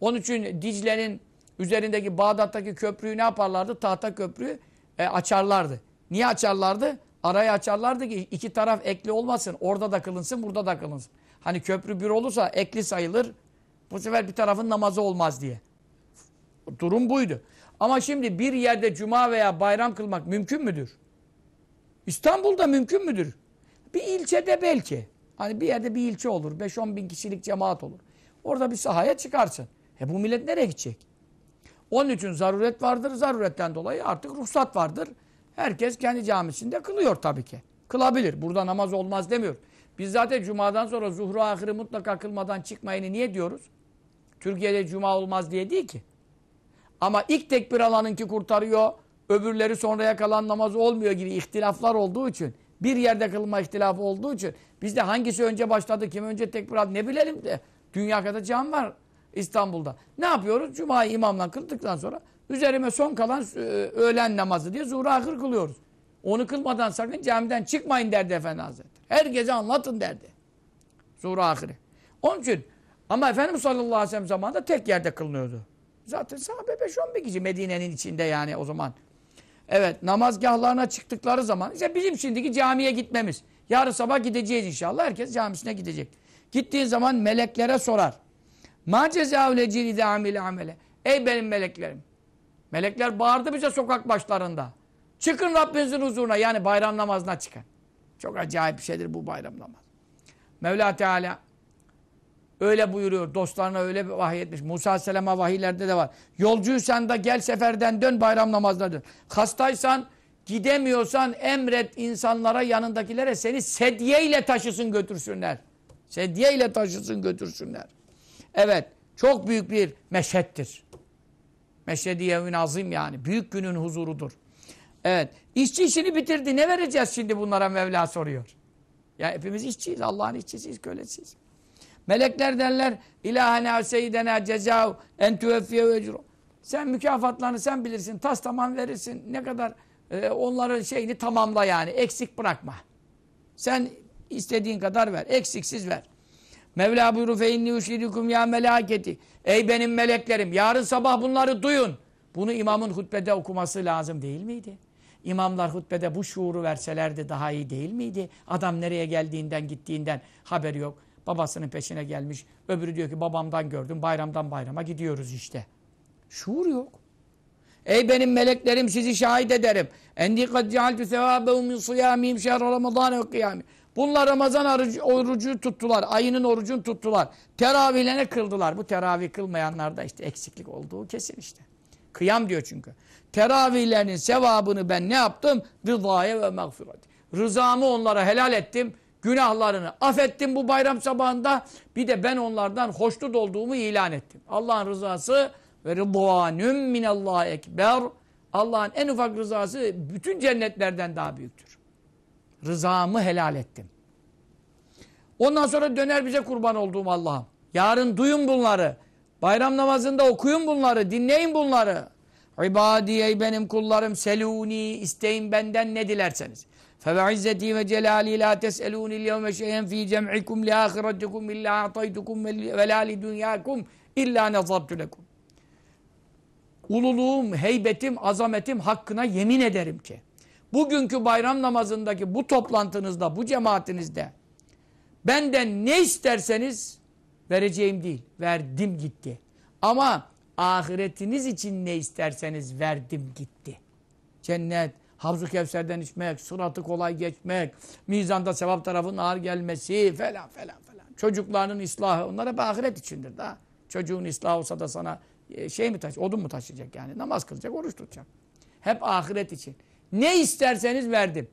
Speaker 1: Onun için Dicle'nin üzerindeki Bağdat'taki köprüyü ne yaparlardı? Tahta köprüyü e, açarlardı. Niye açarlardı? Arayı açarlardı ki iki taraf ekli olmasın. Orada da kılınsın, burada da kılınsın. Hani köprü bir olursa ekli sayılır. Bu sefer bir tarafın namazı olmaz diye. Durum buydu. Ama şimdi bir yerde cuma veya bayram kılmak mümkün müdür? İstanbul'da mümkün müdür? Bir ilçede belki. Hani bir yerde bir ilçe olur. 5-10 bin kişilik cemaat olur. Orada bir sahaya çıkarsın. E bu millet nereye gidecek? Onun için zaruret vardır. Zaruretten dolayı artık ruhsat vardır. Herkes kendi camisinde kılıyor tabii ki. Kılabilir. Burada namaz olmaz demiyor. Biz zaten cumadan sonra zuhru ahiri mutlaka kılmadan çıkmayını niye diyoruz? Türkiye'de cuma olmaz diye değil ki. Ama ilk tekbir alanınki kurtarıyor. Öbürleri sonraya kalan namazı olmuyor gibi ihtilaflar olduğu için bir yerde kılma ihtilafı olduğu için biz de hangisi önce başladı, kim önce tekbir aldı ne bilelim de dünya kadar cam var İstanbul'da. Ne yapıyoruz? Cuma'yı imamla kıldıktan sonra üzerime son kalan e, öğlen namazı diye zuhru ahir kılıyoruz. Onu kılmadan sakın camiden çıkmayın derdi Efendi Hazretleri. Herkese anlatın derdi. Zuhru ahiri. Onun için ama Efendimiz sallallahu aleyhi ve sellem zamanında tek yerde kılınıyordu. Zaten sahabe 5-10 bin kişi Medine'nin içinde yani o zaman. Evet namazgahlarına çıktıkları zaman işte bizim şimdiki camiye gitmemiz. Yarın sabah gideceğiz inşallah. Herkes camisine gidecek. Gittiğin zaman meleklere sorar. Ma cezaule cilide amile amele. Ey benim meleklerim. Melekler bağırdı bize sokak başlarında. Çıkın Rabbinizin huzuruna yani bayram namazına çıkın. Çok acayip bir şeydir bu bayram namazı. Mevla Teala öyle buyuruyor. Dostlarına öyle bir vahiy etmiş. Musa Aleyhisselam'a vahiylerde de var. Yolcuysan da gel seferden dön bayram namazına dön. Hastaysan gidemiyorsan emret insanlara yanındakilere seni sedye ile taşısın götürsünler. Sedye ile taşısın götürsünler. Evet. Çok büyük bir meşettir. Meşhedi yevmin azim yani. Büyük günün huzurudur. Evet. İşçi işini bitirdi. Ne vereceğiz şimdi bunlara Mevla soruyor. Ya hepimiz işçiyiz. Allah'ın işçisiyiz, kölesiyiz. Melekler derler ilahena seyyidena cezav en tüveffiye ecru. Sen mükafatlarını sen bilirsin. Tas tamam verirsin. Ne kadar e, onların şeyini tamamla yani. Eksik bırakma. Sen istediğin kadar ver. Eksiksiz ver. Mevla buyuru fe inni uşidukum ya melaketi. Ey benim meleklerim yarın sabah bunları duyun. Bunu imamın hutbede okuması lazım değil miydi? İmamlar hutbede bu şuuru verselerdi daha iyi değil miydi? Adam nereye geldiğinden gittiğinden haberi yok. Babasının peşine gelmiş. Öbürü diyor ki babamdan gördüm bayramdan bayrama gidiyoruz işte. Şuur yok. Ey benim meleklerim sizi şahit ederim. Endi kad cealtu sevabehu min siyamihim şehr ramazan ve. Bunlar Ramazan orucu, orucu tuttular. Ayının orucunu tuttular. Teravihlerine kıldılar. Bu teravih kılmayanlarda işte eksiklik olduğu kesin işte. Kıyam diyor çünkü. Teravihlerinin sevabını ben ne yaptım? Rızaya ve mağfiret. Rızamı onlara helal ettim. Günahlarını affettim bu bayram sabahında. Bir de ben onlardan hoşnut olduğumu ilan ettim. Allah'ın rızası ve rıdvanüm minallah ekber. Allah'ın en ufak rızası bütün cennetlerden daha büyüktür. Rızamı helal ettim. Ondan sonra döner bize kurban olduğum Allah'ım. Yarın duyun bunları. Bayram namazında okuyun bunları, dinleyin bunları. İbadiye benim kullarım seluni isteyin benden ne dilerseniz. فَبَعِزَّتِي وَجَلَالِي لَا تَسْأَلُونِ الْيَوْمَ شَيْئًا ف۪ي جَمْعِكُمْ لِآخِرَتِكُمْ اِلَّا اَعْطَيْتُكُمْ وَلَا لِدُنْيَاكُمْ اِلَّا نَظَرْتُ لَكُمْ Ululuğum, heybetim, azametim hakkına yemin ederim ki bugünkü bayram namazındaki bu toplantınızda, bu cemaatinizde benden ne isterseniz vereceğim değil. Verdim gitti. Ama ahiretiniz için ne isterseniz verdim gitti. Cennet, Havzu Kevser'den içmek, sıratı kolay geçmek, mizanda sevap tarafının ağır gelmesi falan falan falan. Çocuklarının ıslahı, onlar hep ahiret içindir daha. Çocuğun ıslahı olsa da sana e, şey mi taş, odun mu taşıyacak yani? Namaz kılacak, oruç tutacak. Hep ahiret için. Ne isterseniz verdim.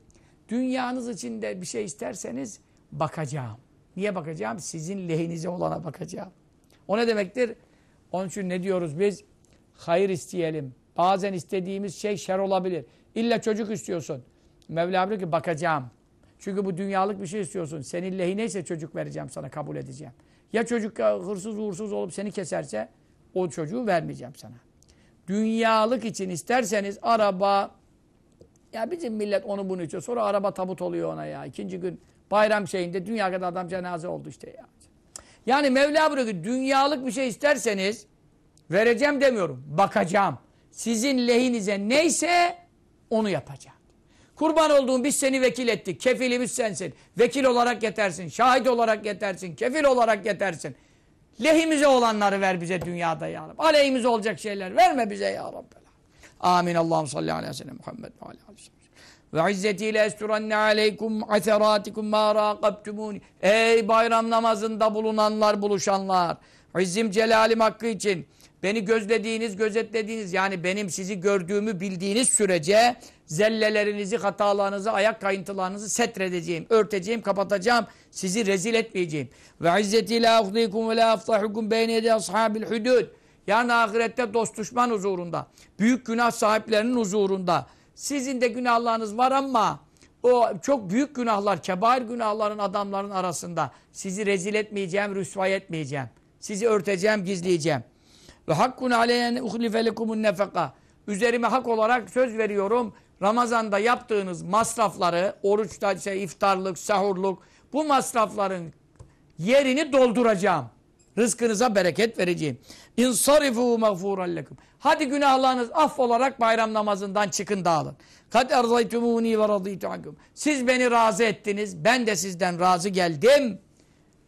Speaker 1: Dünyanız için de bir şey isterseniz bakacağım. Niye bakacağım? Sizin lehinize olana bakacağım. O ne demektir? Onun için ne diyoruz biz? Hayır isteyelim. Bazen istediğimiz şey şer olabilir. İlla çocuk istiyorsun. Mevla diyor ki bakacağım. Çünkü bu dünyalık bir şey istiyorsun. Senin lehineyse çocuk vereceğim sana, kabul edeceğim. Ya çocuk hırsız uğursuz olup seni keserse o çocuğu vermeyeceğim sana. Dünyalık için isterseniz araba, ya bizim millet onu bunu içiyor. Sonra araba tabut oluyor ona ya. İkinci gün bayram şeyinde dünya kadar adam cenaze oldu işte ya. Yani Mevla buyuruyor ki dünyalık bir şey isterseniz vereceğim demiyorum. Bakacağım. Sizin lehinize neyse onu yapacağım. Kurban olduğum biz seni vekil ettik. Kefilimiz sensin. Vekil olarak yetersin. Şahit olarak yetersin. Kefil olarak yetersin. Lehimize olanları ver bize dünyada ya Rabbi. Aleyhimize olacak şeyler verme bize ya Rabbi. Amin. Allah'ım salli aleyhi ve sellem Muhammed ve aleyhi ve. Ve izzetiyle esturenne aleykum aseratikum ma raqabtumuni. Ey bayram namazında bulunanlar, buluşanlar. İzzim celalim hakkı için beni gözlediğiniz, gözetlediğiniz yani benim sizi gördüğümü bildiğiniz sürece zellelerinizi, hatalarınızı, ayak kayıntılarınızı setredeceğim, örteceğim, kapatacağım. Sizi rezil etmeyeceğim. Ve izzeti la uhdikum ve la aftahukum beyne yedi ashabil hudud. Yani ahirette dost düşman huzurunda, büyük günah sahiplerinin huzurunda. Sizin de günahlarınız var ama o çok büyük günahlar, kebair günahların adamların arasında sizi rezil etmeyeceğim, rüsvay etmeyeceğim. Sizi örteceğim, gizleyeceğim. Ve hakkun aleyhen uhlife lekumun nefeka. Üzerime hak olarak söz veriyorum. Ramazanda yaptığınız masrafları, oruçta şey, iftarlık, sahurluk, bu masrafların yerini dolduracağım. Rızkınıza bereket vereceğim. İnsarifu mağfuran lekum. Hadi günahlarınız affolarak bayram namazından çıkın dağılın. Kad erzaytumuni ve ankum. Siz beni razı ettiniz. Ben de sizden razı geldim.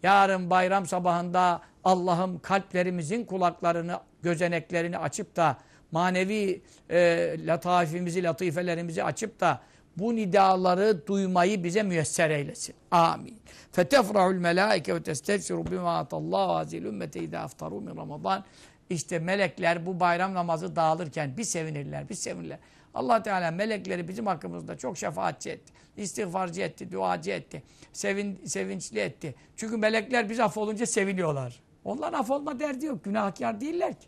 Speaker 1: Yarın bayram sabahında Allah'ım kalplerimizin kulaklarını, gözeneklerini açıp da manevi e, lataifimizi, latifelerimizi açıp da bu nidaları duymayı bize müyesser eylesin. Amin. Fetefrahul melaike ve testefsiru bima atallahu azil ümmete idâ aftaru min Ramazan. İşte melekler bu bayram namazı dağılırken bir sevinirler, bir sevinirler. allah Teala melekleri bizim hakkımızda çok şefaatçi etti. istiğfarcı etti, duacı etti. Sevin, sevinçli etti. Çünkü melekler biz affolunca seviniyorlar. Onlar affolma derdi yok. Günahkar değiller ki.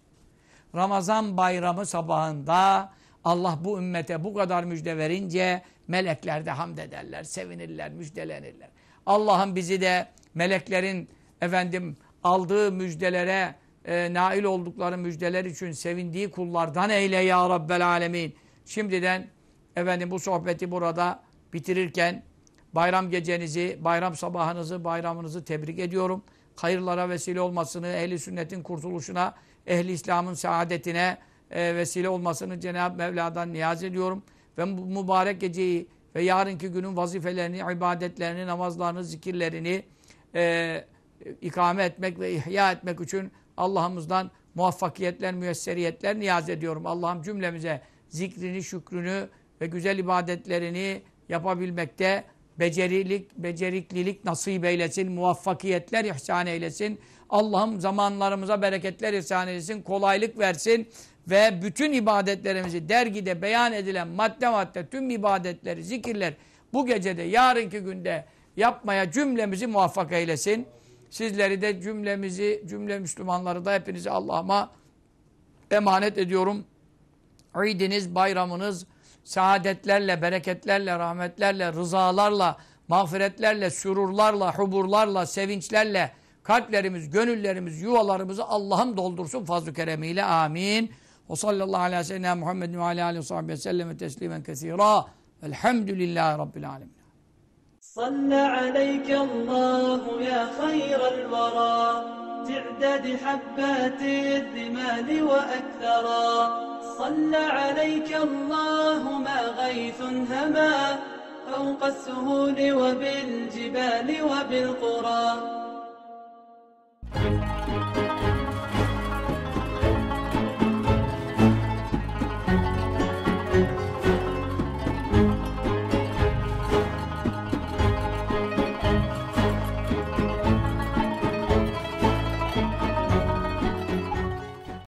Speaker 1: Ramazan bayramı sabahında Allah bu ümmete bu kadar müjde verince melekler de hamd ederler, sevinirler, müjdelenirler. Allah'ım bizi de meleklerin efendim aldığı müjdelere e, nail oldukları müjdeler için sevindiği kullardan eyle ya Rabbel Alemin. Şimdiden efendim bu sohbeti burada bitirirken bayram gecenizi, bayram sabahınızı, bayramınızı tebrik ediyorum. Hayırlara vesile olmasını, ehli sünnetin kurtuluşuna, ehli İslam'ın saadetine e, vesile olmasını Cenab-ı Mevla'dan niyaz ediyorum. Ve bu mübarek geceyi ve yarınki günün vazifelerini, ibadetlerini, namazlarını, zikirlerini e, ikame etmek ve ihya etmek için Allah'ımızdan muvaffakiyetler, müyesseriyetler niyaz ediyorum. Allah'ım cümlemize zikrini, şükrünü ve güzel ibadetlerini yapabilmekte becerilik, beceriklilik nasip eylesin, muvaffakiyetler ihsan eylesin. Allah'ım zamanlarımıza bereketler ihsan eylesin, kolaylık versin ve bütün ibadetlerimizi dergide beyan edilen madde madde tüm ibadetleri, zikirler bu gecede, yarınki günde yapmaya cümlemizi muvaffak eylesin. Sizleri de cümlemizi, cümle Müslümanları da hepinizi Allah'ıma emanet ediyorum. İdiniz, bayramınız saadetlerle, bereketlerle, rahmetlerle, rızalarla, mağfiretlerle, sürurlarla, huburlarla, sevinçlerle kalplerimiz, gönüllerimiz, yuvalarımızı Allah'ım doldursun fazl-ı keremiyle. Amin. Ve sallallahu aleyhi ve sellem Muhammedin ve aleyhi ve sellem sellem teslimen kesira. Elhamdülillahi Rabbil alemin.
Speaker 2: صلى عليك الله يا خير الورى تعداد حبات الرمال وأكثرا صلى عليك الله ما غيث هما فوق السهول وبالجبال وبالقرى.